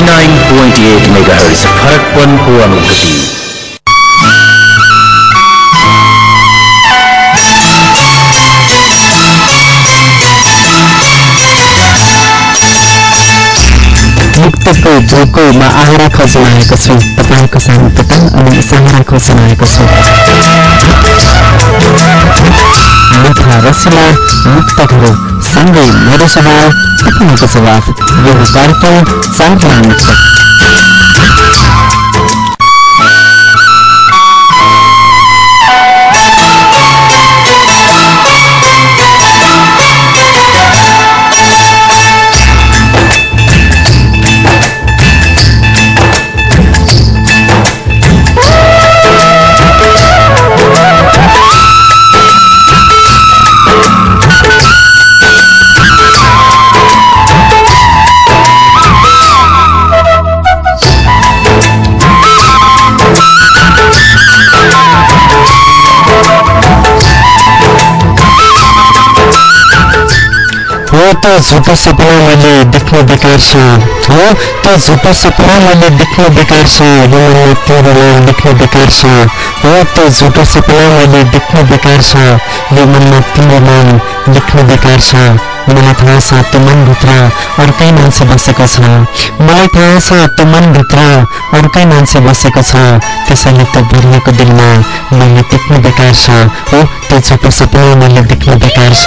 Ninety nine point eight mega फरकपनको अनुभूति मुक्तको झोकोमा आहारा छु। तपाईँको शान्तता अनि सहारा छु। मिठा रसिला मुक्तहरू सँगै मेरो सवाल तपाईँको जवाफ यो कार्यक्रम त झुटो सपना मैले देख्न बेकार हो? त सपना मैले देख्न यो बेकार छ हो? त सपना मैले देख्न मनमा तिम्रो नाम लेख्न मलाई थाहा छ त्यो मनभित्र अर्कै मान्छे बसेको छ। मलाई थाहा छ त्यो मनभित्र अर्कै मान्छे बसेको छ। त्यसैले त्यो बिर्लेको दिनमा मैले देख्नु बेकार छ। हो त्यो छोटो सपना मैले देख्नु बेकार छ।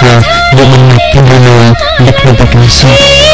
यो मनमा तिम्रो नाम लेख्नु बेकार छ।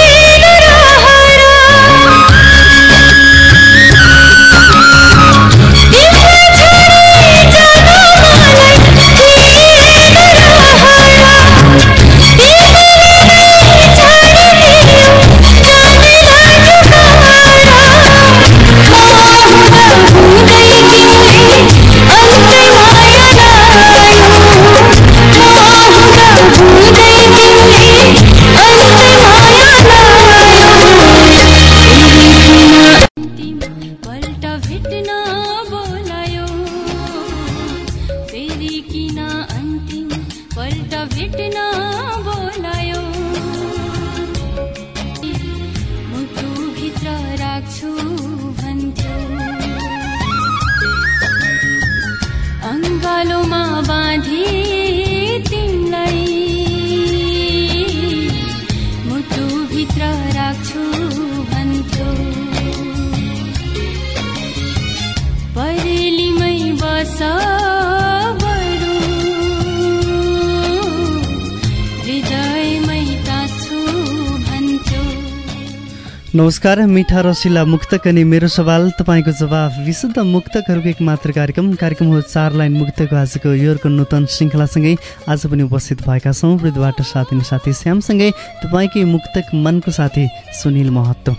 नमस्कार मिठा रसिला मुक्तक अनि मेरो सवाल तपाईँको जवाफ। विशुद्ध मुक्तकहरूको एक मात्र कार्यक्रम कार्यक्रम हो चार लाइन मुक्तको। आजको योरको नूतन श्रृङ्खलासँगै आज पनि उपस्थित भएका छौँ। वृद्धबाट साथी साथी श्यामसँगै तपाईँकै मुक्तक मनको साथी सुनिल महत्त्व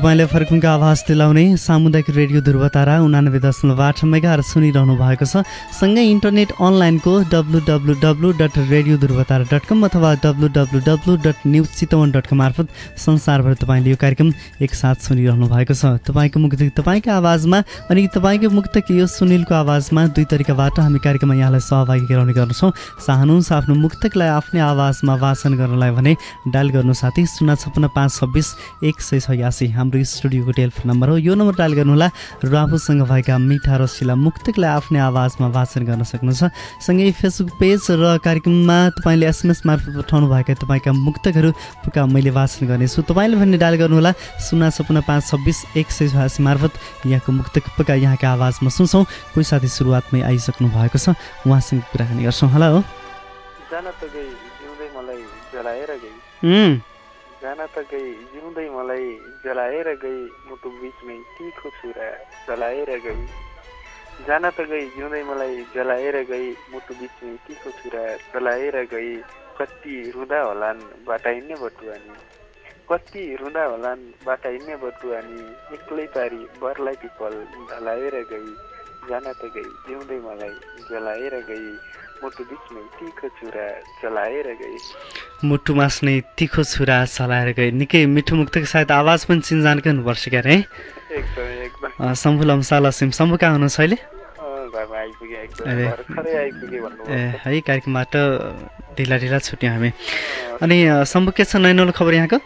तपाईँले फर्कुङको आवाज दिलाउने सामुदायिक रेडियो ध्रुवतारा उनानब्बे दशमलव आठ मेगा सुनिरहनु भएको छ। सँगै इन्टरनेट अनलाइनको W W W dot radio Dhruvatara dot com अथवा W W W dot news Chitwan dot com मार्फत संसारभर तपाईँले यो कार्यक्रम एकसाथ सुनिरहनु भएको छ। तपाईँको मुक्त तपाईँको आवाजमा अनि तपाईँको मुक्तक यो सुनिलको आवाजमा दुई तरिकाबाट हामी कार्यक्रममा यहाँलाई सहभागी गराउने गर्छौँ चाहनुहुन्छ आफ्नो मुक्तकलाई आफ्नै आवाजमा वाचन गर्नलाई भने डायल गर्नु साथी शून्य छप्पन्न पाँच छब्बिस एक सय छयासी। हाम्रो स्टुडियोको टेलिफोन नम्बर हो। यो नम्बर डायल गर्नुहोला। र आफूसँग भएका मिठा रसिला मुक्तकलाई आफ्नै आवाजमा वाचन गर्न सक्नुहुन्छ। सँगै फेसबुक पेज र कार्यक्रममा तपाईँले एसएमएस मार्फत पठाउनुभएका तपाईँका मुक्तकहरू पुका मैले वाचन गर्नेछु। तपाईँले भन्ने डायल गर्नुहोला। शून्य सपन्न पाँच छब्बिस एक सय छयासी मार्फत यहाँको मुक्तक पुका यहाँका आवाजमा सुन्छौँ। कोही साथी सुरुवातमै आइसक्नु भएको छ। उहाँसँग कुराकानी गर्छौँ। होला। हो। जान त गई जिउँदै मलाई जलाएर गई मुटु बिचमै तिखो छुरा जलाएर गई। जान त गई जिउँदै मलाई जलाएर गई मुटु बिचमै तिखो छुरा जलाएर गई। कति रुँदा होलान् बाटा हिँड्ने बटुवानी। कति रुँदा होलान् बाटा हिँड्ने बटुवानी। एक्लै पारी बरलाई पिपल ढलाएर गई। जान त गई जिउँदै मलाई जलाएर गई मुटु बिचमै तिखो छुरा चलाएर गए मुटु मास्ने तिखो छुरा चलाएर गए निकै मिठो मुक्तको सायद आवाज पनि चिन्जानकै हुनुपर्छ क्या अरे है शम्भु लम्साल सिम शम्भु कहाँ हुनुहुन्छ अहिले? ए है कार्यक्रमबाट ढिला ढिला छुट्यौँ हामी। अनि शम्भु के छ नैनौलो खबर यहाँको?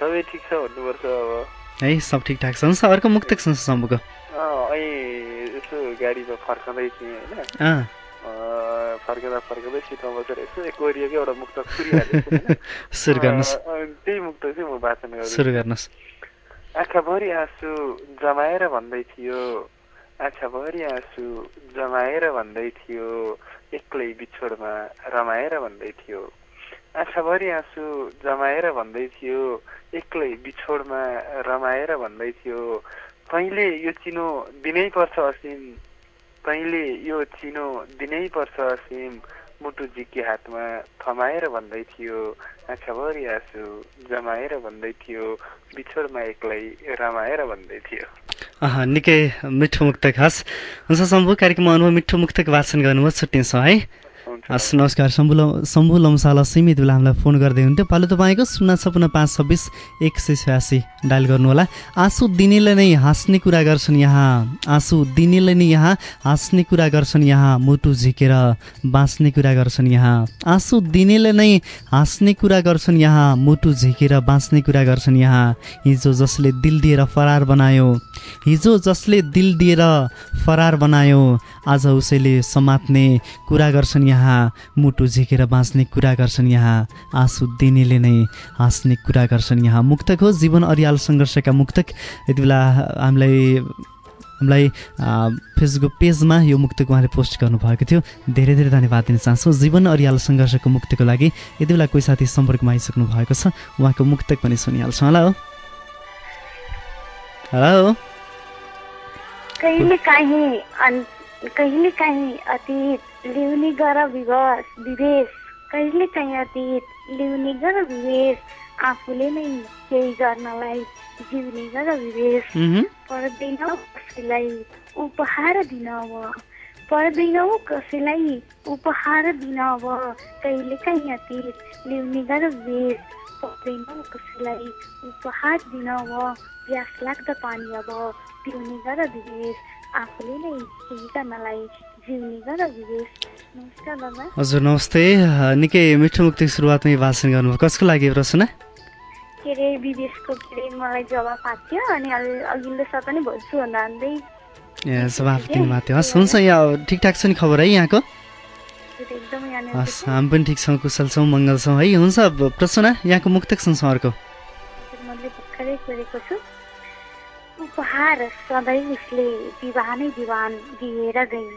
सबै ठिक छ भन्नुपर्छ अब। है सब ठिकठाक छ हुन्छ अर्को मुक्तक छ शम्भुको। गाडीमा फर्काउँदै थिएँ होइन। फर्कँदै सिटमा बसेर यसो कोरिएको एउटा मुक्त? सुरु गर्नुहोस् त्यही मुक्त चाहिँ म वाचन गर्छु सुरु गर्नुहोस् आँखाभरि आँसु जमाएर भन्दै थियो आँखाभरि आँसु जमाएर भन्दै थियो एक्लै बिछोडमा रमाएर भन्दै थियो आँखाभरि आँसु जमाएर भन्दै थियो एक्लै बिछोडमा रमाएर भन्दै थियो तैँले यो चिनो दिनै पर्छ असिम तैँले यो चिनो दिनै पर्छ असिम मुटु जिकी हातमा थमाएर भन्दै थियो आँखाभरि आँसु जमाएर भन्दै थियो बिछोडमा एक्लै रमाएर भन्दै थियो। निकै मिठो मुक्तक हस्। हुन्छ शम्भु कार्यक्रममा अनुभव मिठो मुक्तक वाचन गर्नुभयो छुट्टिन्छौँ है। हस् नमस्कार शम्भु शम्भु लम्साल सीमित बेला हामीलाई फोन गर्दै हुन्थ्यो पालो तपाईँको शून्य छपन्न पाँच छब्बिस एक सय छयासी डायल गर्नुहोला। आँसु दिनेले नै हाँस्ने कुरा गर्छन् यहाँ। आँसु दिनेले नै यहाँ हाँस्ने कुरा गर्छन् यहाँ। मुटु झिकेर बाँच्ने कुरा गर्छन् यहाँ। आँसु दिनेले नै हाँस्ने कुरा गर्छन् यहाँ। मुटु झिकेर बाँच्ने कुरा गर्छन् यहाँ। हिजो जसले दिल दिएर फरार बनायो हिजो जसले दिल दिएर फरार बनायो आज उसैले समात्ने कुरा गर्छन् यहाँ मुटु झिकेर बाँच्ने कुरा गर्छन् यहाँ आँसु दिनेले नै हाँस्ने कुरा गर्छन् यहाँ। मुक्तक हो जीवन अरियाल सङ्घर्षका मुक्तक। यति बेला हामीलाई हामीलाई फेसबुक पेजमा यो मुक्तक उहाँले पोस्ट गर्नुभएको थियो। धेरै धेरै धन्यवाद दिन चाहन्छौँ। जीवन अरियाल सङ्घर्षको मुक्तको लागि यति बेला कोही साथी सम्पर्कमा आइसक्नु भएको छ। उहाँको मुक्तक पनि सुनिहाल्छौँ। होला। हो हेलो कहिले काहीँ अतीत ल्याउने गर विवश विवेश? कहिले काहीँ अतीत ल्याउने गर विवेश? आफूले नै केही गर्नलाई जिउने गर विवेश। पर्दैनौ कसैलाई उपहार दिन अब पर्दैनौ कसैलाई उपहार दिन अब कहिले काहीँ अतीत ल्याउने गर विवेश? पर्दैनौ कसैलाई उपहार दिन अब प्यास लाग्दा पानी अब पिउने गर विवेश। आफूले नै गर्नलाई जिउने गर विवेश नमस्कार दादा हजुर नमस्ते। निकै मिठो मुक्ति सुरुवातमै भाषण गर्नुभयो। कसको लागि प्रश्न के अरे विदेशको के अरे मलाई जवाब आएको थियो अनि अघि- अघिल्लो सता नि भन्छु भन्दा भन्दै। दिनुभएको थियो। हस् हुन्छ यहाँ ठिकठाक छ नि खबर है यहाँको? हस् हामी पनि ठिक छौँ कुशल छौँ मङ्गल छौँ है। हुन्छ प्रश्न यहाँको मुक्तक सुन्छौँ अर्को। उपहार सधैँ उसले दिवानै दिवान दिएर गई।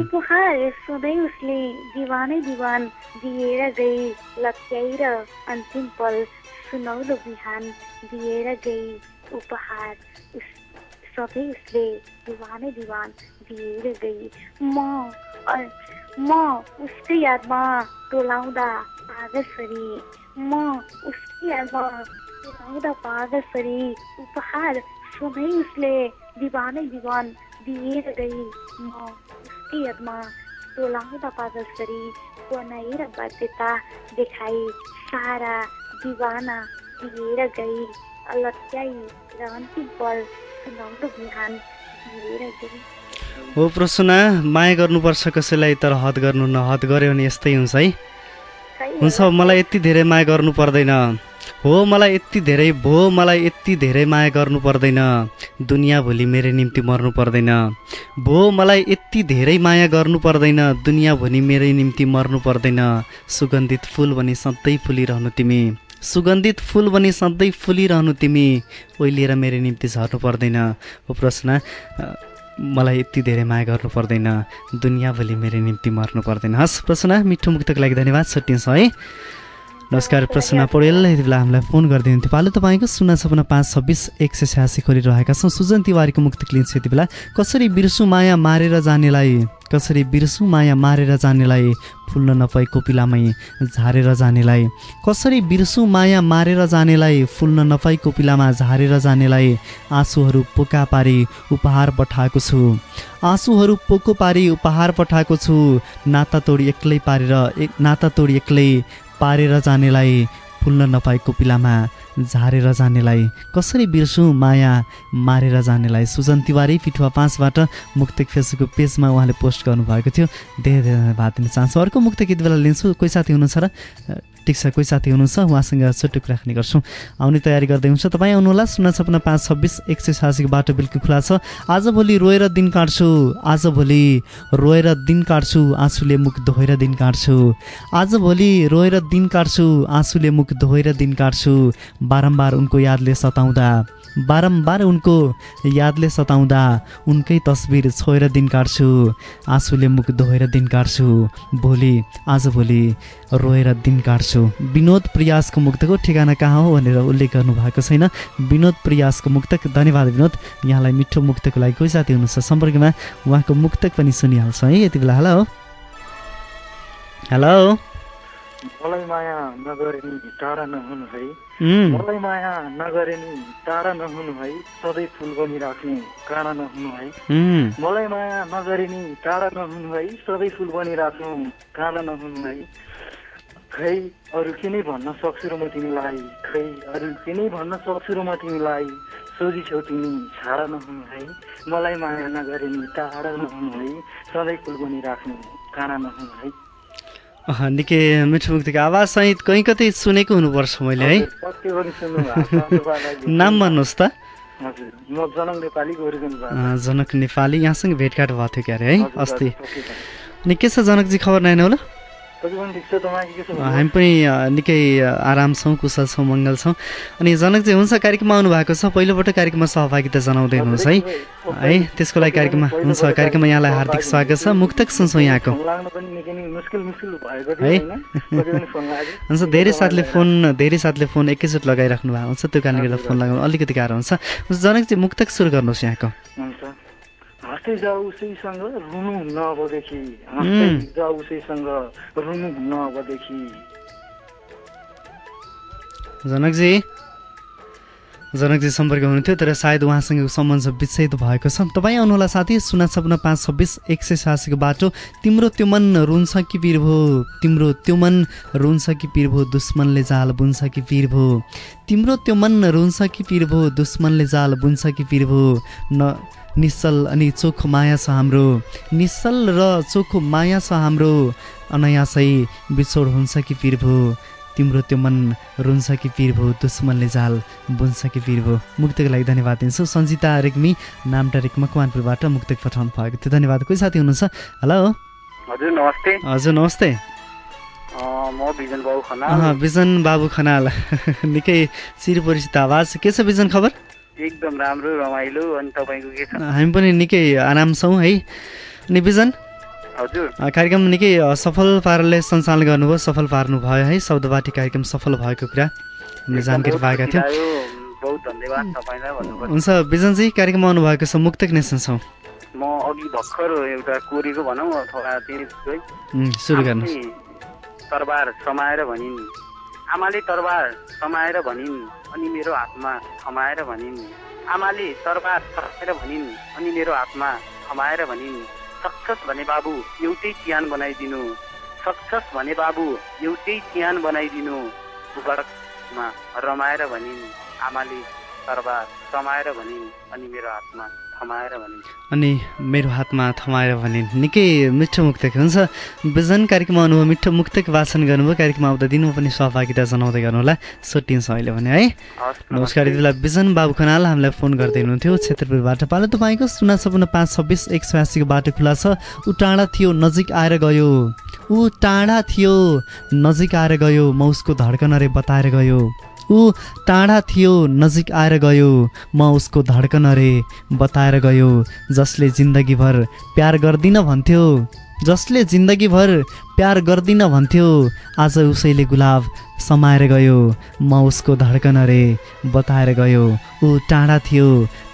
उपहार सधैँ उसले दिवानै दिवान दिएर गई। लत्याएर अन्तिम पल सुनौलो बिहान दिएर गई। उपहार उस सधैँ उसले दिवानै दिवान दिएर गई। म म उसकै यादमा टोलाउँदा पागसरी म उसकै यादमा टोलाउँदा पागसरी उपहार सधैँ उसले दिवानै दिवान दिएर गई म उसकै यादमा टोलाउँदा पागसरी बनाएर बाध्यता देखाई सारा दिवाना दिएर गई। अलत्याई र अन्तिम पल सुनाउँदो बिहान दिएर गई। हो प्रश्न माया गर्नुपर्छ कसैलाई तर हद गर्नु न हद गऱ्यो भने यस्तै हुन्छ है? हुन्छ। मलाई यति धेरै माया गर्नु पर्दैन। हो मलाई यति धेरै भो मलाई यति धेरै माया गर्नु पर्दैन। दुनियाँ भोलि मेरो निम्ति मर्नु पर्दैन। भो मलाई यति धेरै माया गर्नु पर्दैन। दुनियाँ भोलि मेरै निम्ति मर्नु पर्दैन। सुगन्धित फुल भने सधैँ फुलिरहनु तिमी। सुगन्धित फुल भने सधैँ फुलिरहनु तिमी। ओइलिएर मेरो निम्ति झर्नु पर्दैन। हो प्रश्न मलाई यति धेरै माया गर्नु पर्दैन। दुनियाँभरि मेरो निम्ति मर्नु पर्दैन। हस् प्रश्न मिठो मुक्तको लागि धन्यवाद। छुट्टिन्छौँ है। नमस्कार प्रसन्ना पौडेल। यति बेला हामीलाई फोन गरिदिनु हुन्थ्यो। पालो तपाईँको शून्य छपन्न पाँच छब्बिस एक सय छ्यासी खोलिरहेका छौँ। सुजन तिवारीको मुक्तक लिन्छु यति बेला। कसरी बिर्सु माया मारेर जानेलाई? कसरी बिर्सु माया मारेर जानेलाई? फुल्न नपाई कोपिलामै झारेर जानेलाई। कसरी बिर्सु माया मारेर जानेलाई? फुल्न नपाई कोपिलामा झारेर जानेलाई। आँसुहरू पोका पारी उपहार पठाएको छु। आँसुहरू पोको पारी उपहार पठाएको छु। नाता तोडी एक्लै पारेर एक नाता तोडी एक्लै पारेर जानेलाई फुल्न नपाएको पिलामा झारेर जानेलाई कसरी बिर्सौँ माया मारेर जानेलाई? सुजन तिवारी पिठुवा पाँचबाट मुक्तक फेसबुक पेजमा उहाँले पोस्ट गर्नुभएको थियो। धेरै धेरै धन्यवाद दिन चाहन्छु अर्को मुक्तक यति बेला लिन्छु। कोही साथी हुनुहुन्छ र ठिक छ कोही साथी हुनुहुन्छ? उहाँसँग छुट्टो कुराकानी गर्छौँ। आउने तयारी गर्दै हुन्छ तपाईँ आउनुहोला। शून्य छपन्न पाँच छब्बिस एक सय छयासीको बाटो बिल्कुल खुला छ। आजभोलि रोएर दिन काट्छु। आजभोलि रोएर दिन काट्छु। आँसुले मुख धोएर दिन काट्छु। आजभोलि रोएर दिन काट्छु। आँसुले मुख धोएर दिन काट्छु। बारम्बार उनको यादले सताउँदा। बारम्बार उनको यादले सताउँदा उनकै तस्बिर छोएर दिन काट्छु आँसुले मुख धोएर दिन काट्छु भोलि आजभोलि रोएर दिन काट्छु। विनोद प्रयासको मुक्तको ठेगाना कहाँ हो भनेर उल्लेख गर्नुभएको छैन। विनोद प्रयासको मुक्तक धन्यवाद विनोद। यहाँलाई मिठो मुक्तको लागि कोही साथी हुनुहुन्छ सम्पर्कमा। उहाँको मुक्तक पनि सुनिहाल्छौँ है यति बेला। हेलो। हेलो। मलाई माया टाढा नहुनु है। मलाई माया नगरे नि टाढा नहुनु है सधैँ फुल बनिराख्ने काँडा नहुनु है। मलाई माया नगरे नि टाढा नहुनु है सधैँ फुल बनिराख्नु काँडा नहुनु है। खै अरू के नै भन्न सक्छु र म तिमीलाई? खै अरू के नै भन्न सक्छु र म तिमीलाई? सोझी छौ तिमी छाडा नहुनु है मलाई माया नगरे नि टाढा नहुनु है सधैँ फुल बनिराख्नु काँडा नहुनु है। निकै मिठो मुक्तको आवाज सहित कहीँ कतै सुनेको हुनुपर्छ मैले है। नाम भन्नुहोस् त। जनक नेपाली यहाँसँग भेटघाट भएको थियो क्यारे है? अस्ति। अनि के छ जनकजी खबर नआएन होला? हामी पनि निकै आराम छौँ कुशल छौँ मङ्गल छौँ। अनि जनकजी हुन्छ कार्यक्रममा आउनु भएको छ। पहिलोपल्ट कार्यक्रममा सहभागिता जनाउँदै हुनुहुन्छ है। है त्यसको लागि कार्यक्रममा हुन्छ कार्यक्रममा यहाँलाई हार्दिक स्वागत छ। मुक्तक सुन्छौँ यहाँको। है? हुन्छ धेरै साथले फोन धेरै साथले फोन एकैचोटि लगाइराख्नु भएको हुन्छ। त्यो कारणले गर्दा फोन लगाउनु अलिकति गाह्रो हुन्छ। हुन्छ जनकजी मुक्तक सुरु गर्नुहोस् यहाँको। हुन्छ। हाँस्दै जाऊ उसैसँग रुनु हुन्न अबदेखि हाँस्दै. जाऊ उसैसँग रुनु हुन्न अबदेखि जनकजी जनकजी सम्पर्क हुनुहुन्थ्यो तर सायद उहाँसँग सम्बन्ध विच्छेद भएको छ। तपाईँ आउनुहोला साथी सुना छपन्न पाँच छब्बिस एक सय छयासीको बाटो। तिम्रो त्यो मन रुन्छ कि पिर भो? तिम्रो त्यो मन रुन्छ कि पिर भो? दुश्मनले जाल बुन्छ कि पिर भो? तिम्रो त्यो मन रुन्छ कि पिर भो? दुश्मनले जाल बुन्छ कि पिर भो? न निश्चल अनि चोखो माया छ हाम्रो। निश्चल र चोखो माया छ हाम्रो। अनायासै बिछोड हुन्छ कि पिर भो? तिम्रो त्यो मन रुन्छ कि पिर भो दुश्मनले जाल बुन्छ कि पिर भो। मुक्तको लागि धन्यवाद दिन्छु। सञ्जिता रेग्मी नामटा रेक मकवानपुरबाट मुक्तक पठाउनु भएको थियो। धन्यवाद। कोही साथी हुनुहुन्छ? हेलो हजुर नमस्ते। हजुर नमस्ते। बिजन बाबु खनाल। बिजन बाबु खनाल। निकै चिरपरिचित आवाज। के छ बिजन खबर? एकदम राम्रो रमाइलो। अनि तपाईँको के छ? हामी पनि निकै आराम छौँ है। अनि बिजन? कार्यक्रम निकै सफल पाराले सञ्चालन गर्नुभयो सफल पार्नु भयो है शब्दबाटी कार्यक्रम सफल भएको कुरा हामीले जानकारी पाएका थियौँ। हुन्छ बिजनजी कार्यक्रममा आउनुभएको छ मुक्तक नै सुन्छौँ म अघि भर्खर एउटा कोरेको भनौँ अथवा सुरु आमाले तरबार समाएर भनिन्। आमाले तरबार समाएर भनिन् अनि मेरो हातमा थमाएर भनिन्। आमाले तरबार समाएर भनिन् अनि मेरो हातमा थमाएर भनिन्। सक्छस् भने बाबु एउटै चिहान बनाइदिनु। सक्छस् भने बाबु एउटै चिहान बनाइदिनु। बुबाडकमा रमाएर भनिन् आमाले तरबार समाएर भनिन् अनि मेरो हातमा। अनि मेरो हातमा थमाएर भने निकै मिठो मुक्तक हुन्छ। बिजन कार्यक्रममा आउनुभयो मिठो मुक्तक वाचन गर्नुभयो। कार्यक्रममा आउँदा दिनमा पनि सहभागिता जनाउँदै गर्नुहोला। सोटिन्छ अहिले भने है। नमस्कार यति बेला बिजन बाबु खनाल हामीलाई फोन गर्दै हुनुहुन्थ्यो। क्षेत्रपुरबाट पालो तपाईँको सुना सपन्न पाँच छब्बिस एक छयासीको बाटो खुला छ। ऊ टाढा थियो नजिक आएर गयो। ऊ टाढा थियो नजिक आएर गयो। म उसको धड्कन रे बताएर गयो। ऊ टाढा थियो नजिक आएर गयो। म उसको धड्कन रे बताएर गयो जसले जिन्दगीभर प्यार गर्दिन भन्थ्यो। जसले जिन्दगीभर प्यार गर्दिन भन्थ्यो आज उसैले गुलाब समाएर गयो। म उसको धड्कन रे बताएर गयो। ऊ टाढा थियो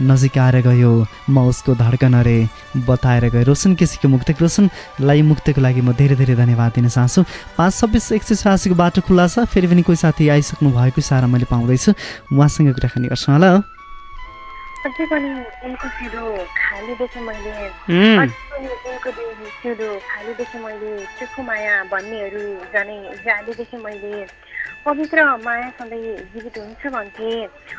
नजिक आएर गयो। म उसको धड्कन रे बताएर गयो। रोशन केसीको मुक्तक रोशनलाई मुक्तको लागि म धेरै धेरै धन्यवाद दिन चाहन्छु। पाँच छब्बिस एक सय छयासीको बाटो खुल्ला छ फेरि पनि कोही साथी आइसक्नु भएको सारा मैले पाउँदैछु। उहाँसँग कुराकानी गर्छु। होला। अझै पनि उनको सिधो खाली देखेँ मैले अझै पनि उनको देखेँ सिधो खाली देखेँ मैले। चोखो माया भन्नेहरू जाने जाली देखेँ मैले। पवित्र माया सधैँ जीवित हुन्छ भन्थे।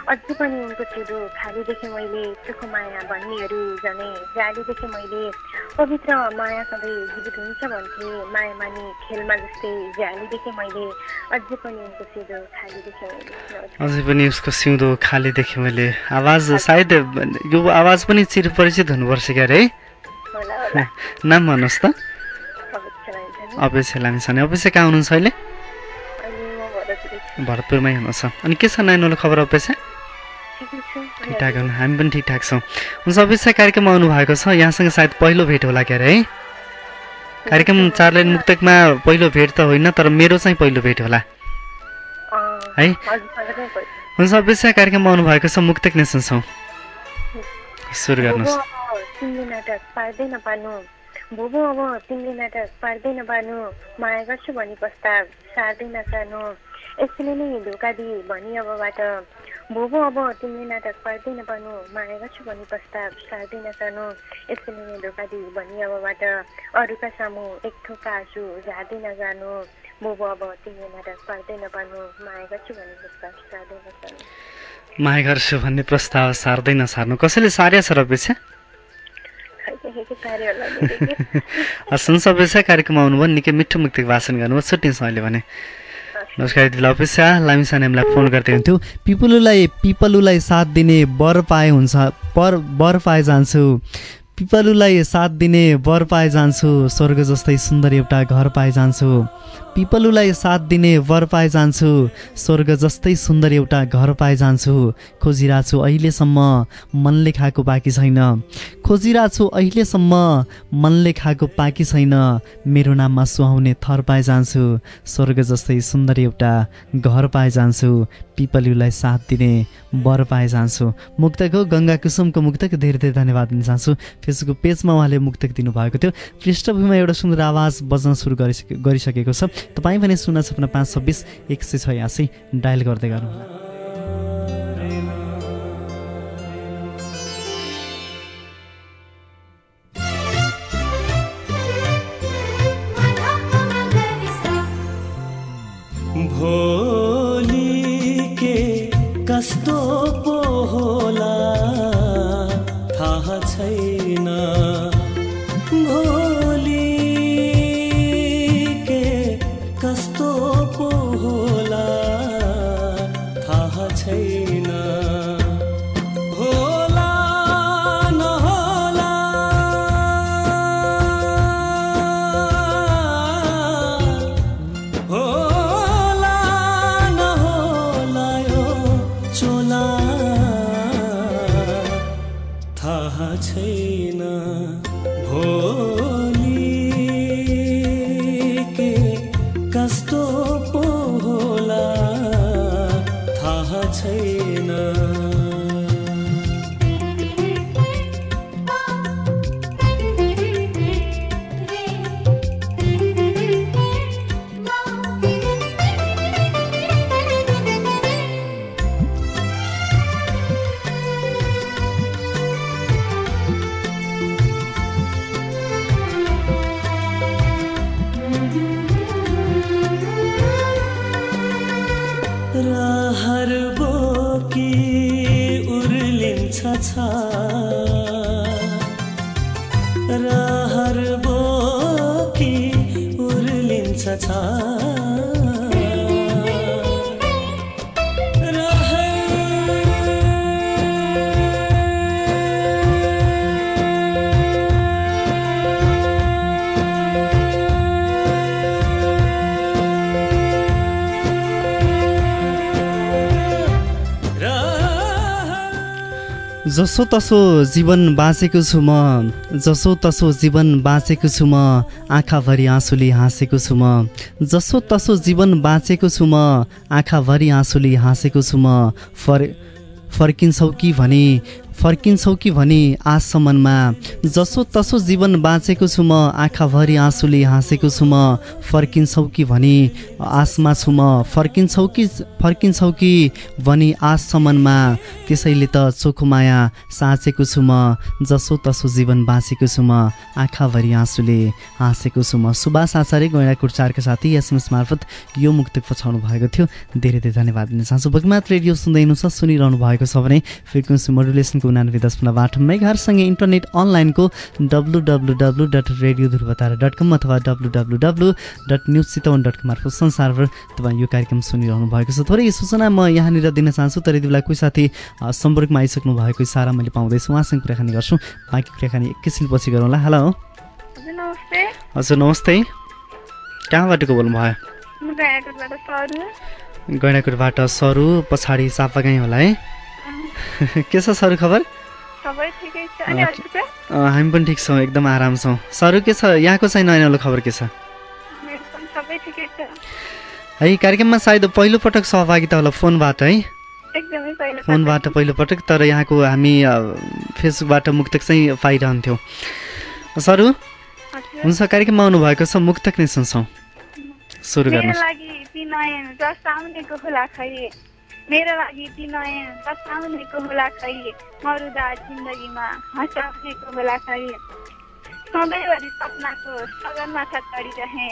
अझै पनि उनको चिरो खाली देखेँ मैले चोखो माया भन्नेहरू झनै जाली देखेँ मैले पवित्र माया सधैँ जीवित हुन्छ भन्थे। माया मानी खेलमा जस्तै जाली देखेँ मैले अझै पनि उनको चिरो खाली देखेँ मैले अझै पनि उसको सिउँदो खाली देखेँ मैले आवाज सायद यो आवाज पनि चिरपरिचित हुनुपर्छ क्यारे है नाम भन्नुहोस् त। अपेक्षा लामिछाने। अपेक्षा कहाँ हुनुहुन्छ अहिले? भरतपुरमै हुनुहुन्छ अनि के छ नानीहरू खबर अपेक्षा ठिकठाक हुनु हामी पनि ठिकठाक छौँ। हुन्छ अपेक्षा कार्यक्रममा आउनुभएको छ। यहाँसँग सायद पहिलो भेट होला क्यारे है? कार्यक्रम चार लाइन मुक्तकमा पहिलो भेट त होइन तर मेरो चाहिँ पहिलो भेट होला। है। हुन्छ अपेक्षा कार्यक्रममा आउनुभएको छ। मुक्तक नै सुन्छौँ सुरु गर्नुहोस्। अब तिमीले नाटक पार्दै नपार्नु। भोगो अब तिमीले नाटक पार्दै नपार्नु। माया गर्छु भनी प्रस्ताव। सार्दै नसार्नु यसले नै धोका दिए भनी अबबाट भोगो अब तिमीले नाटक पार्दै नपार्नु माया गर्छु भनी प्रस्ताव सार्दै नसार्नु यसले नै धोका दिए भनी अबबाट अरूका सामु एक थोका आँसु झार्दै नजानु भोगो अब तिमीले नाटक पार्दै नपार्नु माया गर्छु भनी प्रस्ताव सार्दै नसार्नु माया गर्छु भन्ने प्रस्ताव सार्दै नसार्नु कसैले सार्या छ र के। हस् अपेक्षा। कार्यक्रममा आउनुभयो निकै मिठो मुक्तिको भाषण गर्नुभयो। छुट्टिन्छ अहिले भने। नमस्कार बेला अपेक्षा लामिसाने हामीलाई फोन गर्दै हुन्थ्यो। पिपलुलाई पिपलुलाई साथ दिने वर पाए हुन्छ पर वर पाए जान्छु। पिपलुलाई साथ दिने वर पाए जान्छु स्वर्ग जस्तै सुन्दर एउटा घर पाए जान्छु। पिपलुलाई साथ दिने वर पाए जान्छु स्वर्ग जस्तै सुन्दर एउटा घर पाए जान्छु। खोजिरहेको छु अहिलेसम्म मनले खाएको बाँकी छैन। खोजिरहेको छु अहिलेसम्म मनले खाएको बाँकी छैन। मेरो नाममा सुहाउने थर पाए जान्छु। स्वर्ग जस्तै सुन्दर एउटा घर पाए जान्छु। पिपलुलाई साथ दिने वर पाए जान्छु। मुक्तको गङ्गा कुसुमको मुक्तक। धेरै धेरै धन्यवाद दिन चाहन्छु। फेसबुक पेजमा उहाँले मुक्तक दिनुभएको थियो। पृष्ठभूमिमा एउटा सुन्दर आवाज बज्न सुरु गरिसके गरिसकेको छ। तपाईँ पनि शून्य छपन्न पाँच छब्बिस एक सय छयासी डायल गर्दै के कस्तो छैन। रहर जसो तसो जीवन बाँचेको छु म जसो तसो जीवन बाँचेको छु म आँखाभरि आँसुले हाँसेको छु म जसो तसो जीवन बाँचेको छु म आँखाभरि आँसुले हाँसेको छु म फर फर्किन्छौ कि भने फर्किन्छौ कि भनी आसम्ममा जसो तसो जीवन बाँचेको छु म आँखाभरि आँसुले हाँसेको छु म फर्किन्छौ कि भनी आसमा छु म फर्किन्छौ कि फर्किन्छौ कि भनी आससम्ममा त्यसैले त चोखो माया साँचेको छु म जसो तसो जीवन बाँचेको छु म आँखाभरि आँसुले हाँसेको छु म। सुभाष आचार्य गैँडाकोट चारका साथी एसएमएस मार्फत यो मुक्तक पछाउनु भएको थियो। धेरै धेरै धन्यवाद दिन चाहन्छु बगमात रेडियो सुन्दै हुनुहुन्छ सुनिरहनु भएको छ भने फ्रिक्वेन्सी मोडुलेसनको उनानब्बे दशमलव आठ मेघारसँगै इन्टरनेट अनलाइनको W W W dot radio Dhruvatara dot com अथवा W W W dot news Chitwan dot com मार्फत संसारभर तपाईँ यो कार्यक्रम सुनिरहनु भएको छ। थोरै सूचना म यहाँनिर दिन चाहन्छु। तर यति बेला कोही साथी सम्पर्कमा आइसक्नु भएको इसारा मैले पाउँदैछु। उहाँसँग कुराकानी गर्छु। बाँकी कुराकानी एकैछिनपछि गरौँला। हेलो। हजुर नमस्ते। कहाँबाट बोल्नुभयो? गैँडाकोटबाट सरू पछाडि चापागाई होला है। के छ सरू खबर? हामी पनि ठिक छौँ एकदम आराम छौँ। सरू के छ? यहाँको चाहिँ नयाँ नौलो खबर के छ? है कार्यक्रममा सायद पहिलोपटक सहभागिता होला फोनबाट है? फोनबाट पहिलोपटक तर यहाँको हामी फेसबुकबाट मुक्तक चाहिँ पाइरहन्थ्यौँ। सरू हुन्छ कार्यक्रममा आउनुभएको छ मुक्तक नै सुन्छौँ। सुरु मेरो मेरो लागि ती नयन जसाउनेको होला खै मरुदा जिन्दगीमा हँसाउनेको होला खै सधैँभरि सपनाको सगरमाथा चढिरहे।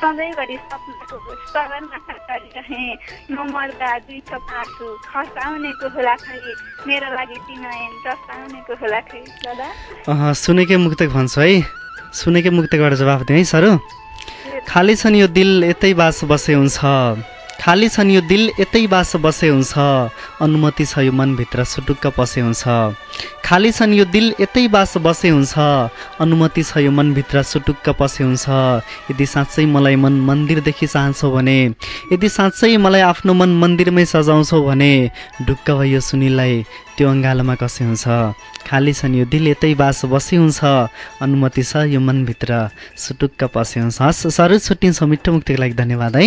सधैँभरि सपनाको सगरमाथा चढिरहे। नमर्दा दुई आँसु खसाउनेको होला खै मेरो लागि ती जसाउनेको होला खै दादा? अँ, सुनेकै मुक्तक भन्छु है। सुनेकै मुक्तकबाट जवाफ दिएँ है सरू। खाली छन् यो दिल यतै बास बसे हुन्छ। खाली छन् यो दिल यतै बास बसे हुन्छ। अनुमति छ यो मनभित्र सुटुक्क पसे हुन्छ। खाली छन् यो दिल यतै बास बसे हुन्छ। अनुमति छ यो मनभित्र सुटुक्क पसे हुन्छ। यदि साँच्चै मलाई मन मन्दिरदेखि चाहन्छौ भने यदि साँच्चै मलाई आफ्नो मन मन्दिरमै सजाउँछौ भने ढुक्क भयो सुनिललाई त्यो अङ्गालोमा कसे हुन्छ। खाली छन् यो दिल यतै बास बसे हुन्छ। अनुमति छ यो मनभित्र सुटुक्क पसे हुन्छ। हस् सरू छुट्टिन्छौँ मिठो मुक्तिको लागि धन्यवाद है।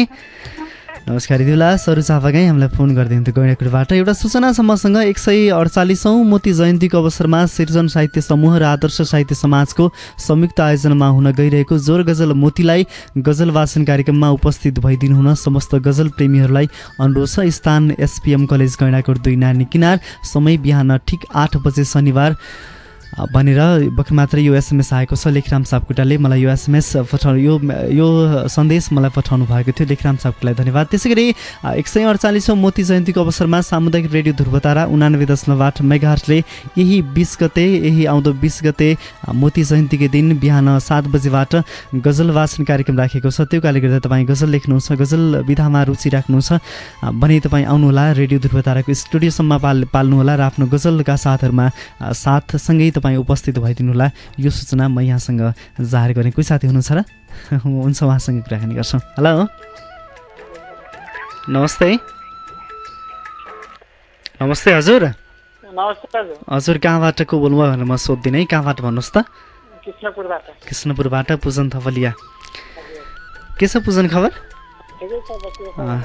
नमस्कार दिउला सरू चापागाई हामीलाई फोन गरिदिन्थ्यो गैँडाकुटबाट एउटा सूचना छ मसँग एक सय अडचालिसौँ मोती जयन्तीको अवसरमा सृजन साहित्य समूह र आदर्श साहित्य समाजको संयुक्त आयोजनामा हुन गइरहेको जोर गजल मोतीलाई गजल वाचन कार्यक्रममा उपस्थित भइदिनु हुन समस्त गजल प्रेमीहरूलाई अनुरोध छ। स्थान एसपिएम कलेज गैँडाकोट दुई नानी किनार समय बिहान ठिक आठ बजे शनिबार भनेर भर्खर मात्रै यो एसएमएस आएको छ लेखराम सापकोटाले। मलाई यो एसएमएस पठाउनु यो यो सन्देश मलाई पठाउनु भएको थियो। लेखराम सापकोटालाई धन्यवाद। त्यसै गरी एक सय अडचालिसौँ मोती जयन्तीको अवसरमा सामुदायिक रेडियो ध्रुवतारा उनानब्बे दशमलव आठ मेगाहर्सले यही बिस गते यही आउँदो बिस गते मोती जयन्तीको दिन बिहान सात बजेबाट गजल वाचन कार्यक्रम राखेको छ। त्यो कारणले गर्दा तपाईँ गजल लेख्नुहुन्छ गजल विधामा रुचि राख्नुहुन्छ भने तपाईँ आउनुहोला रेडियो ध्रुवताराको स्टुडियोसम्म पाल पाल्नुहोला र आफ्नो गजलका साथहरूमा साथसँगै तपाईँ उपस्थित भइदिनुहोला यो सूचना म यहाँसँग जाहेर गर्ने कोही साथी हुनुहुन्छ र हुन्छ उहाँसँग कुराकानी गर्छौँ। हेलो। नमस्ते। नमस्ते हजुर। हजुर। कहाँबाट को बोल्नुभयो भनेर म सोधिदिनँ है। कहाँबाट भन्नुहोस् त? कृष्णपुरबाट। पूजन थपलिया। के छ पूजन खबर?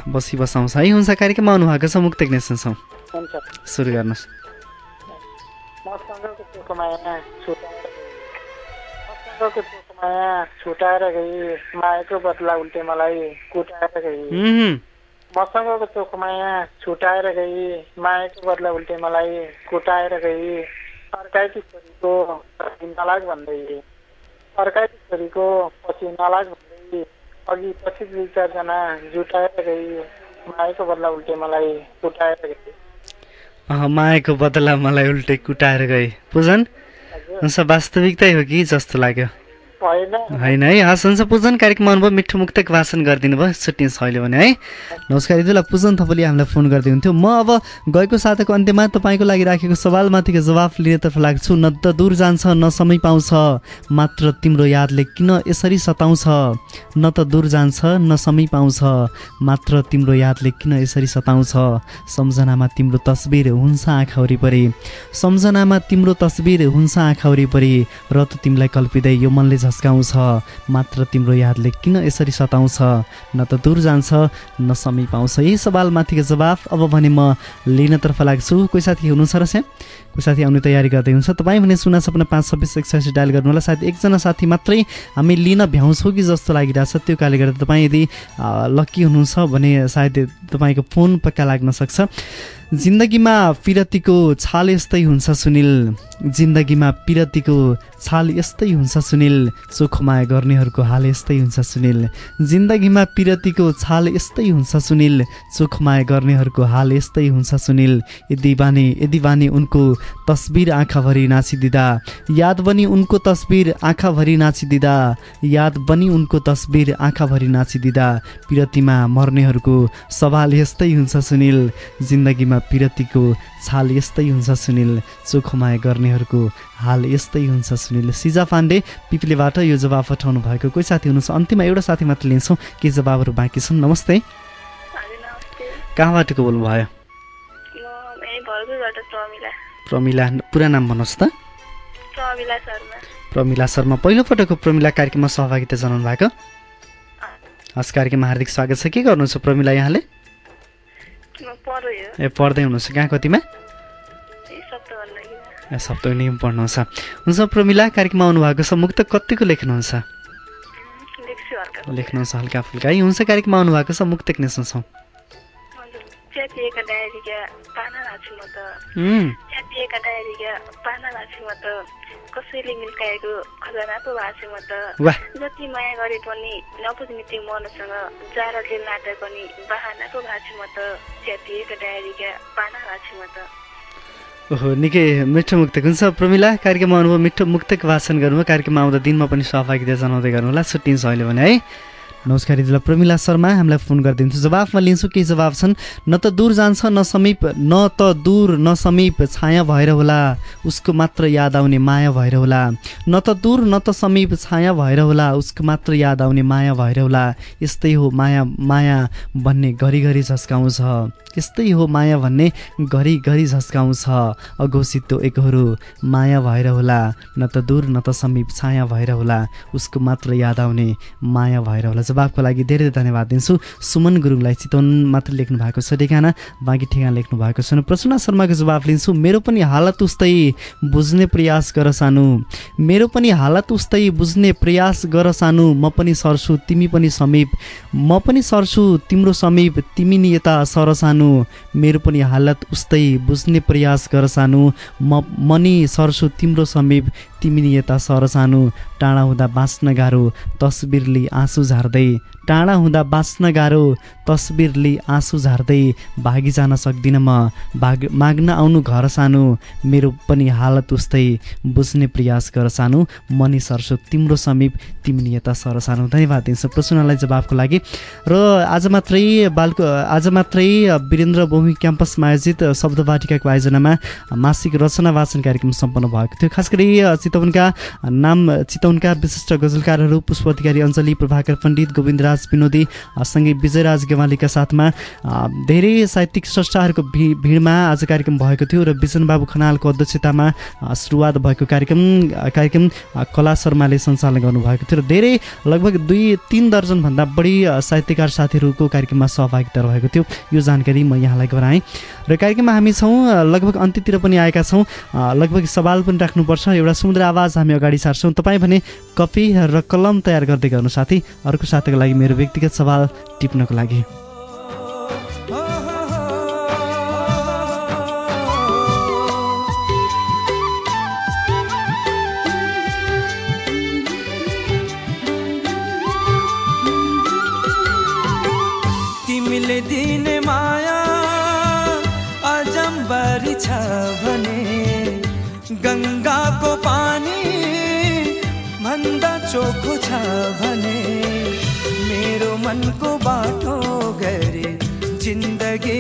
बसी बसाउँछ है। हुन्छ कार्यक्रममा आउनुभएको छ। हुन्छ। सुरु गर्नुहोस्। मसँगको माया छुटाएर मसँगको चोखो माया छुटाएर गई मायाको बदला उल्टे मलाई कुटाएर गई। मसँगको चोखो माया छुटाएर गई मायाको बदला उल्टे मलाई कुटाएर गई। अर्काकी छोरीको पछि नलाग भन्दै। अर्काकी छोरीको पछि नलाग भन्दै। अघि पछि दुई चारजना जुटाएर गई। मायाको बदला उल्टे मलाई कुटाएर गई। मायाको बदला मलाई उल्टै कुटाएर गए। पूजन वास्तविकतै हो कि जस्तो लाग्यो? होइन है हस् हुन्छ पूजन कार्यक्रममा आउनुभयो मिठो मुक्तक भाषण गरिदिनु भयो छुट्टिन्छ अहिले भने है। नमस्कार यति पूजन थपली हामीलाई फोन गरिदिनुहुन्थ्यो। म अब गएको साताको अन्त्यमा तपाईँको लागि राखेको सवालमाथिको जवाफ लिनेतर्फ लाग्छु। न त दूर जान्छ न समय पाउँछ मात्र तिम्रो यादले किन यसरी सताउँछ? न त दूर जान्छ न समय पाउँछ मात्र तिम्रो यादले किन यसरी सताउँछ? सम्झनामा तिम्रो तस्बिर हुन्छ आँखा वरिपरि। सम्झनामा तिम्रो तस्बिर हुन्छ आँखा वरिपरि। र त तिमीलाई कल्पिँदै यो मनले झस्काउँछ मात्र तिम्रो यादले किन यसरी सताउँछ? न त दूर जान्छ न समीप आउँछ यही सवालमाथिको जवाफ। अब भने म लिनतर्फ लाग्छु। कोही साथी हुनुहुन्छ र स्याम कोही साथी आउने तयारी गर्दै हुन्छ तपाईँ भने सुना सपना पाँच छब्बिस एकसठी डायल गर्नु होला सायद एकजना साथी मात्रै हामी लिन भ्याउँछौँ कि जस्तो लागिरहेछ। त्यो कारणले गर्दा तपाईँ यदि लक्की हुनुहुन्छ भने सायद तपाईँको फोन पक्का लाग्न सक्छ। जिन्दगीमा पिरतीको छाल यस्तै हुन्छ सुनिल। जिन्दगीमा पिरतीको छाल यस्तै हुन्छ सुनिल। चोखो माया गर्नेहरूको हाल यस्तै हुन्छ सुनिल। जिन्दगीमा पिरतीको छाल यस्तै हुन्छ सुनिल। चोखो माया गर्नेहरूको हाल यस्तै हुन्छ सुनिल। यदि बानी यदि बानी उनको तस्बिर आँखाभरि नाचिदिँदा याद बनी उनको तस्बिर आँखाभरि नाचिदिँदा याद बनी उनको तस्बिर आँखाभरि नाचिदिँदा पिरतीमा मर्नेहरूको सवाल यस्तै हुन्छ सुनिल। जिन्दगीमा पिरतीको छाल यस्तै हुन्छ सुनिल। चोखो माया गर्नेहरूको हाल यस्तै हुन्छ सुनिल। सिजा पाण्डे पिपलेबाट यो जवाब पठाउनु भएको कोही साथी हुनुहुन्छ? अन्तिममा एउटा साथी मात्र लिन्छौँ। केही जवाबहरू बाँकी छन्? नमस्ते। कहाँबाट को बोल्नुभयो प्रमिला। पुरा नाम भन्नुहोस् त। प्रमिला शर्मा। पहिलोपटकको प्रमिला कार्यक्रममा सहभागिता जनाउनु भएको हस् कार्यक्रममा हार्दिक स्वागत छ। के गर्नुहुन्छ प्रमिला यहाँले? ए पढ्दै हुनुहुन्छ। कहाँ कतिमा? ए पढ्नुहुन्छ। हुन्छ प्रमिला कार्यक्रममा आउनुभएको छ। मुक्त कतिको लेख्नुहुन्छ? लेख्नुहुन्छ हल्का फुल्का। है हुन्छ कार्यक्रममा आउनुभएको छ। मुक्तक नै सुन्छौँ हजुर। च्यातिएका डायरीका पाना कसैले मिल्काएको खजाना पो भएको म त जति माया गरे पनि नबुझ्ने त्यो मनसँग जाडोले नाटा पनि बाहना पो भएको म त च्यातिएका डायरीका पाना राख्छु म त। ओहो निकै मिठो मुक्तक हुन्छ प्रमिला। कार्यक्रममा आउनुभयो मिठो मुक्तक भाषण गर्नुभयो। कार्यक्रममा आउँदा दिनमा पनि सहभागिता जनाउँदै गर्नु होला छुट्टिन्छ अहिले भने है। नमस्कार दिदीलाई प्रमिला शर्मा हामीलाई फोन गरिदिन्छु। जवाफमा लिन्छु केही जवाब छन्? न त दूर जान्छ न समीप न त दूर न समीप छाया भएर होला। उसको मात्र याद आउने माया भएर होला। न त दूर न त समीप छाया भएर होला। उसको मात्र याद आउने माया भएर होला। यस्तै हो माया माया भन्ने घरिघरि झस्काउँछ। यस्तै हो माया भन्ने घरिघरि झस्काउँछ। अघोषितो एकहरू माया भएर होला। न त दूर न त समीप छाया भएर होला। उसको मात्र याद आउने माया भएर होला। जवाबको लागि धेरै धेरै धन्यवाद दिन्छु। सुमन गुरुङलाई चितवन मात्र लेख्नु भएको छ ठेगाना बाँकी ठेगाना लेख्नु भएको छैन। प्रसन्ना शर्माको जवाब लिन्छु मेरो पनि हालत उस्तै बुझ्ने प्रयास गर सानो। मेरो पनि हालत उस्तै बुझ्ने प्रयास गर सानो। म पनि सर्छु तिमी पनि समीप। म पनि सर्छु तिम्रो समीप। तिमी नि यता सर सानो। मेरो पनि हालत उस्तै बुझ्ने प्रयास गर सानो। म म सर्छु तिम्रो समीप। तिमी नि यता सर सानो। टाढा हुँदा बाँच्न गाह्रो। तस्बिरले आँसु झार्दै Aí टाढा हुँदा बाँच्न गाह्रो तस्बिरले आँसु झार्दै भागी जान सक्दिनँ म। भाग माग्न आउनु घर सानो मेरो पनि हालत उस्तै। बुझ्ने प्रयास गर सानो म नि सर्छु तिम्रो समीप तिमी यता सर सानो। धन्यवाद दिन्छु प्रश्नलाई जवाबको लागि। र आज मात्रै बालको आज मात्रै वीरेन्द्र भूमि क्याम्पसमा आयोजित शब्दवाटिकाको आयोजनामा मासिक रचना वाचन कार्यक्रम सम्पन्न भएको थियो। खास गरी चितवनका नाम चितवनका विशिष्ट गजलकारहरू पुष्प अधिकारी अञ्जली प्रभाकर पण्डित गोविन्दराज विनोदी सँगै विजयराज गेवालीका साथमा धेरै साहित्यिक स्रष्टाहरूको भिडमा आज कार्यक्रम भएको थियो र विजनबाबु खनालको अध्यक्षतामा सुरुवात भएको कार्यक्रम कार्यक्रम कला शर्माले सञ्चालन गर्नुभएको थियो र धेरै लगभग दुई तिन दर्जनभन्दा बढी साहित्यकार साथीहरूको कार्यक्रममा सहभागिता रहेको थियो। यो जानकारी म यहाँलाई गराएँ। र कार्यक्रममा हामी छौँ लगभग अन्त्यतिर पनि आएका छौँ। लगभग सवाल पनि राख्नुपर्छ। एउटा सुन्दर आवाज हामी अगाडि सार्छौँ। तपाईँ भने कपी र कलम तयार गर्दै गर्नु साथी। अर्को साथीको लागि मेरो व्यक्तिगत सवाल टिप्नको लागि।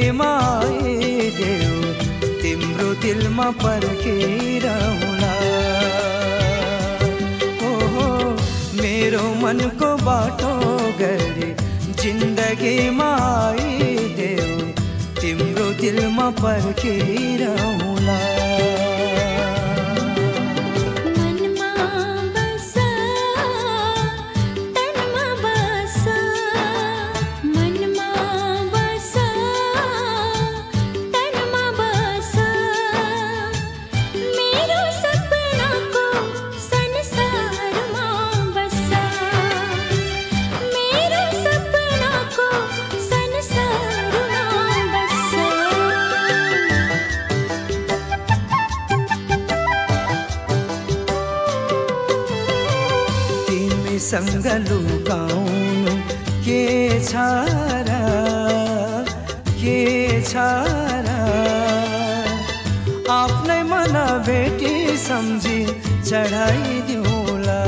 जिन्दगीमा आइदेऊ तिम्रो दिलमा पर्खिरहला हो मेरो मनको बाटो गरे जिन्दगीमा आइदेऊ तिम्रो दिलमा पर्खिरहला सँग लुकाउनु के छ र? के छ र? आफ्नै मन भेटी सम्झी चढाइदिउला।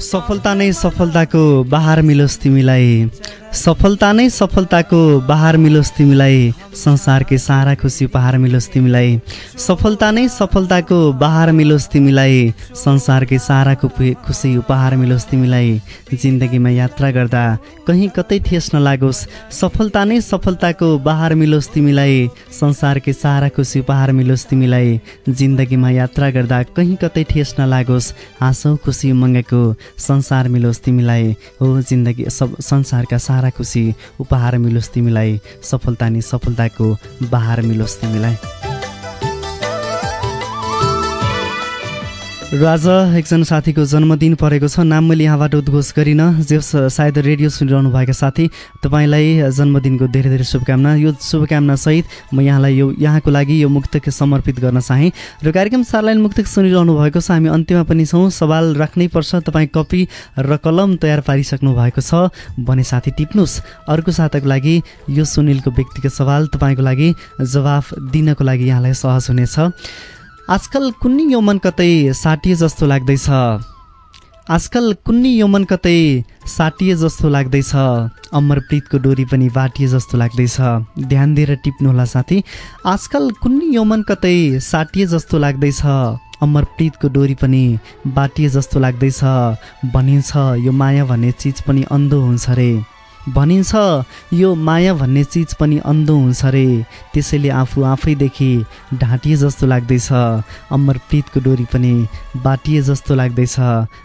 सफलता नै सफलताको बहार मिलोस् तिमीलाई। सफलता नै सफलताको बहार मिलोस् तिमीलाई। संसारकै सारा खुसी उपहार मिलोस् तिमीलाई। सफलता नै सफलताको बहार मिलोस् तिमीलाई। संसारकै सारा खुसी उपहार मिलोस् तिमीलाई। जिन्दगीमा यात्रा गर्दा कहीँ कतै ठेस नलागोस्। सफलता नै सफलताको बहार मिलोस् तिमीलाई। संसारकै सारा खुसी उपहार मिलोस् तिमीलाई। जिन्दगीमा यात्रा गर्दा कहीँ कतै ठेस नलागोस्। हाँसौ खुसी उमङ्गको संसार मिलोस् तिमीलाई। हो जिन्दगी सब संसारका सारा खुसी उपहार मिलोस् तिमीलाई। सफलता नि सफलताको बहार मिलोस् तिमीलाई। र आज एकजना साथीको जन्मदिन परेको छ। नाम मैले यहाँबाट उद्घोष गरिनँ। जे सायद रेडियो सुनिरहनु भएका साथी तपाईँलाई जन्मदिनको धेरै धेरै शुभकामना। यो शुभकामनासहित म यहाँलाई यो यहाँको लागि यो मुक्तक समर्पित गर्न चाहेँ। र कार्यक्रम सारलाइन मुक्तक सुनिरहनु भएको छ। हामी अन्त्यमा पनि छौँ। सवाल राख्नै पर्छ। तपाईँ कपी र कलम तयार पारिसक्नु भएको छ भने साथी टिप्नुहोस्। अर्को साताको लागि यो सुनिलको व्यक्तिगत सवाल तपाईँको लागि जवाफ दिनको लागि यहाँलाई सहज हुनेछ। आजकल कुन्नी यो मन कतै साटिए जस्तो लाग्दैछ। आजकल कुन्नी यो मन कतै साटिए जस्तो लाग्दैछ। अमरप्रीतको डोरी पनि बाटिए जस्तो लाग्दैछ। ध्यान दिएर टिप्नुहोला साथी। आजकल कुन्नी यो मन कतै साटिए जस्तो लाग्दैछ। अमरप्रीतको डोरी पनि बाटिए जस्तो लाग्दैछ। भनिन्छ यो माया भन्ने चिज पनि अन्धो हुन्छ रे। भनिन्छ यो माया भन्ने चिज पनि अन्धो हुन्छ रे। त्यसैले आफू आफैदेखि ढाँटिए जस्तो लाग्दैछ। अमरप्रीतको डोरी पनि बाटिए जस्तो लाग्दैछ।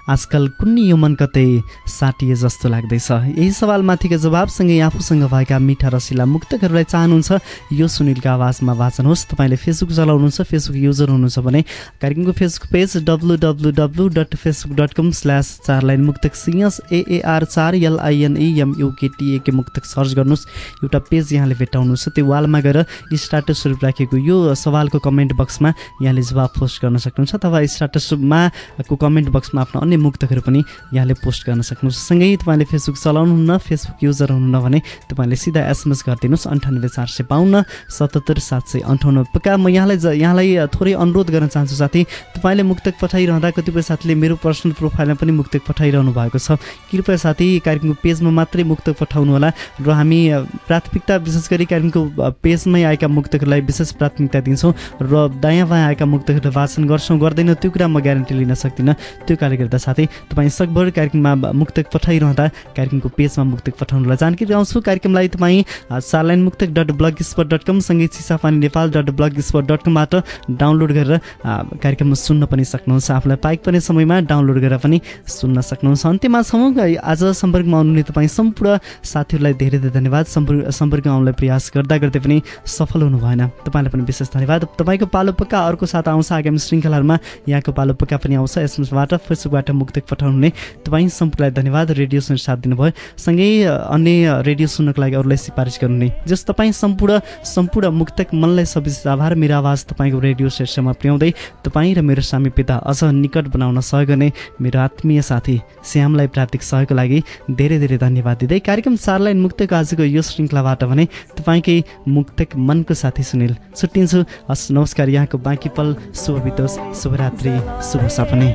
आजकल कुन्नी यो मन कतै साटिए जस्तो लाग्दैछ। यही सवालमाथिको जवाबसँगै आफूसँग भएका मिठा रसिला मुक्तकहरूलाई चाहनुहुन्छ। यो सुनिलको आवाजमा वाचन होस् तपाईँले फेसबुक चलाउनुहुन्छ फेसबुक युजर हुनुहुन्छ भने कार्यक्रमको Facebook page W W W dot Facebook dot com slash चार line Muktak C S A A R चार एलआइएनइएमयुकेटिएके मुक्तक सर्च गर्नुहोस्। एउटा पेज यहाँले भेट्टाउनुहुन्छ त्यो वालमा गएर स्टाटस स्वरूप राखेको यो सवालको कमेन्ट बक्समा यहाँले जवाब पोस्ट गर्न सक्नुहुन्छ अथवा स्टाटसमा को कमेन्ट बक्समा आफ्नो अन्य मुक्तकहरू पनि यहाँले पोस्ट गर्न सक्नुहुन्छ। सँगै तपाईँले फेसबुक चलाउनुहुन्न फेसबुक युजर हुनुहुन्न भने तपाईँले सिधा एसएमएस गरिदिनुहोस् अन्ठानब्बे चार सय बाहन्न सतहत्तर सात सय अन्ठाउन्न। पक्का म यहाँलाई यहाँलाई थोरै अनुरोध गर्न चाहन्छु साथी तपाईँले मुक्तक पठाइरहँदा कतिपय साथीले मेरो पर्सनल प्रोफाइलमा पनि मुक्तक पठाइरहनु भएको छ। कृपया साथी कार्यक्रमको पेजमा मात्रै मुक्तक पठाउनु होला र हामी प्राथमिकता विशेष गरी कार्यक्रमको पेजमै आएका मुक्तकहरूलाई विशेष प्राथमिकता दिन्छौँ र दायाँ बायाँ आएका मुक्तकहरूलाई वाचन गर्छौँ। गर्दैन त्यो कुरा म ग्यारेन्टी लिन सक्दिनँ। त्यो कारणले गर्दा साथै तपाईँ सकभर कार्यक्रममा मुक्तक पठाइरहँदा कार्यक्रमको पेजमा मुक्तक पठाउनुलाई जानकारी आउँछु कार्यक्रमलाई तपाईँ अ, सारलाइन Muktak dot blogspot dot com सँगै Chisapani Nepal dot blogspot dot कमबाट download गरेर कार्यक्रममा सुन्न पनि सक्नुहुन्छ। आफूलाई पाइक पर्ने समयमा डाउनलोड गरेर पनि सुन्न सक्नुहुन्छ। अन्त्यमा छौँ आज सम्पर्कमा आउनुहुने तपाईँ सम्पूर्ण साथीहरूलाई धेरै धेरै धन्यवाद। सम्पर्क सम्पर्कमा आउनलाई प्रयास गर्दा गर्दै पनि सफल हुनु भएन तपाईँलाई पनि विशेष धन्यवाद। तपाईँको पालो पक्का अर्को साथ आउँछ आगामी श्रृङ्खलाहरूमा। यहाँको पालो पक्का पनि आउँछ। एसएमएसबाट फेसबुकबाट मुक्तक पठाउनुहुने तपाईँ सम्पूर्णलाई धन्यवाद। रेडियो सुनेर साथ दिनुभयो। सँगै अन्य रेडियो सुन्नको लागि अरूलाई सिफारिस गर्नुहुने। जस तपाईँ सम्पूर्ण सम्पूर्ण मुक्तक मनलाई सविशेष आभार। मेरो आवाज तपाईँको रेडियो सेटसम्म पुर्याउँदै तपाईँ र मेरो सामी पिता अझ निकट बनाउन सहयोग गर्ने मेरो आत्मीय साथी श्यामलाई प्राप्तिक सहयोगको लागि धेरै धेरै धन्यवाद दिँदै कार्यक्रम चारलाइन मुक्तको आजको यो श्रृङ्खलाबाट भने तपाईँकै मुक्तक मनको साथी सुनिल छुट्टिन्छु हस् नमस्कार यहाँको बाँकी पल शुभ बितोस् शुभरात्रि शुभ सपने।